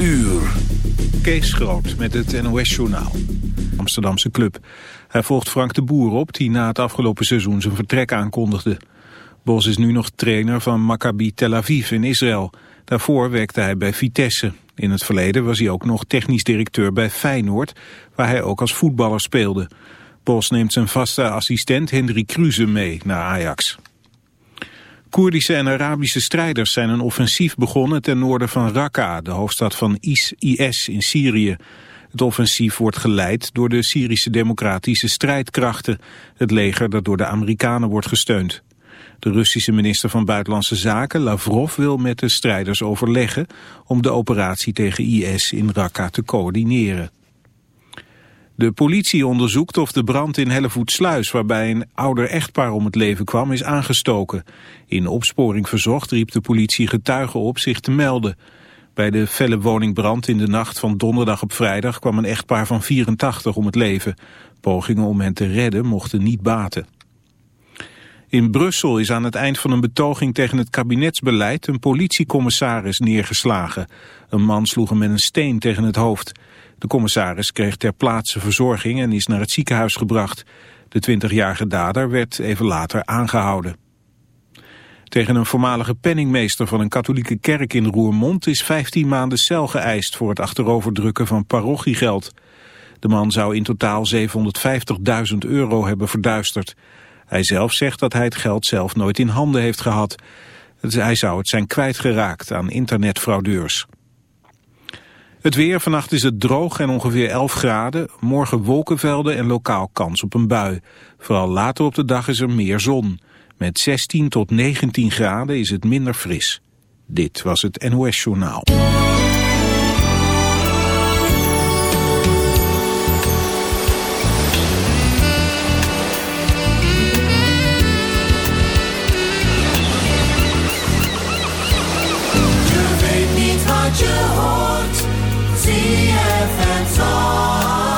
uur. Kees Groot met het NOS-journaal. Amsterdamse club. Hij volgt Frank de Boer op, die na het afgelopen seizoen zijn vertrek aankondigde. Bos is nu nog trainer van Maccabi Tel Aviv in Israël. Daarvoor werkte hij bij Vitesse. In het verleden was hij ook nog technisch directeur bij Feyenoord, waar hij ook als voetballer speelde. Bos neemt zijn vaste assistent Hendrik Kruse mee naar Ajax. Koerdische en Arabische strijders zijn een offensief begonnen ten noorden van Raqqa, de hoofdstad van IS in Syrië. Het offensief wordt geleid door de Syrische democratische strijdkrachten, het leger dat door de Amerikanen wordt gesteund. De Russische minister van Buitenlandse Zaken, Lavrov, wil met de strijders overleggen om de operatie tegen IS in Raqqa te coördineren. De politie onderzoekt of de brand in Hellevoetsluis, waarbij een ouder echtpaar om het leven kwam, is aangestoken. In opsporing verzocht riep de politie getuigen op zich te melden. Bij de felle woningbrand in de nacht van donderdag op vrijdag kwam een echtpaar van 84 om het leven. Pogingen om hen te redden mochten niet baten. In Brussel is aan het eind van een betoging tegen het kabinetsbeleid een politiecommissaris neergeslagen. Een man sloeg hem met een steen tegen het hoofd. De commissaris kreeg ter plaatse verzorging en is naar het ziekenhuis gebracht. De 20-jarige dader werd even later aangehouden. Tegen een voormalige penningmeester van een katholieke kerk in Roermond is 15 maanden cel geëist voor het achteroverdrukken van parochiegeld. De man zou in totaal 750.000 euro hebben verduisterd. Hij zelf zegt dat hij het geld zelf nooit in handen heeft gehad. Hij zou het zijn kwijtgeraakt aan internetfraudeurs. Het weer, vannacht is het droog en ongeveer 11 graden. Morgen wolkenvelden en lokaal kans op een bui. Vooral later op de dag is er meer zon. Met 16 tot 19 graden is het minder fris. Dit was het NOS Journaal. FM on.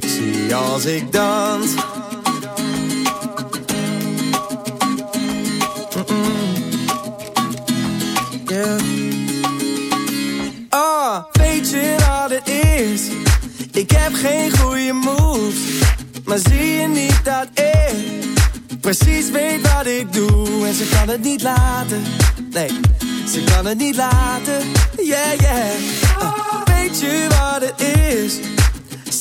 Sexy als ik dans. Yeah. Oh, weet je wat het is? Ik heb geen goede moves, maar zie je niet dat ik precies weet wat ik doe en ze kan het niet laten. Nee, ze kan het niet laten. Yeah, yeah. Uh, weet je wat het is?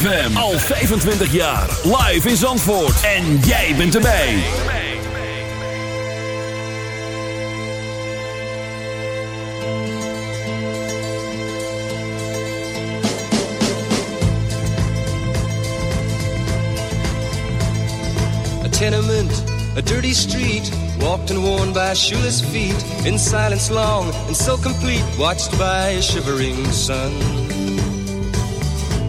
ZFM. Al 25 jaar. Live in Zandvoort. En jij bent erbij. A tenement, a dirty street. Walked and worn by shoeless feet. In silence long and so complete. Watched by a shivering sun.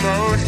Ah,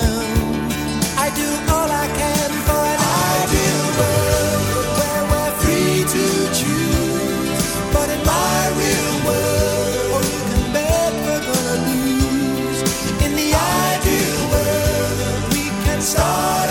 Start.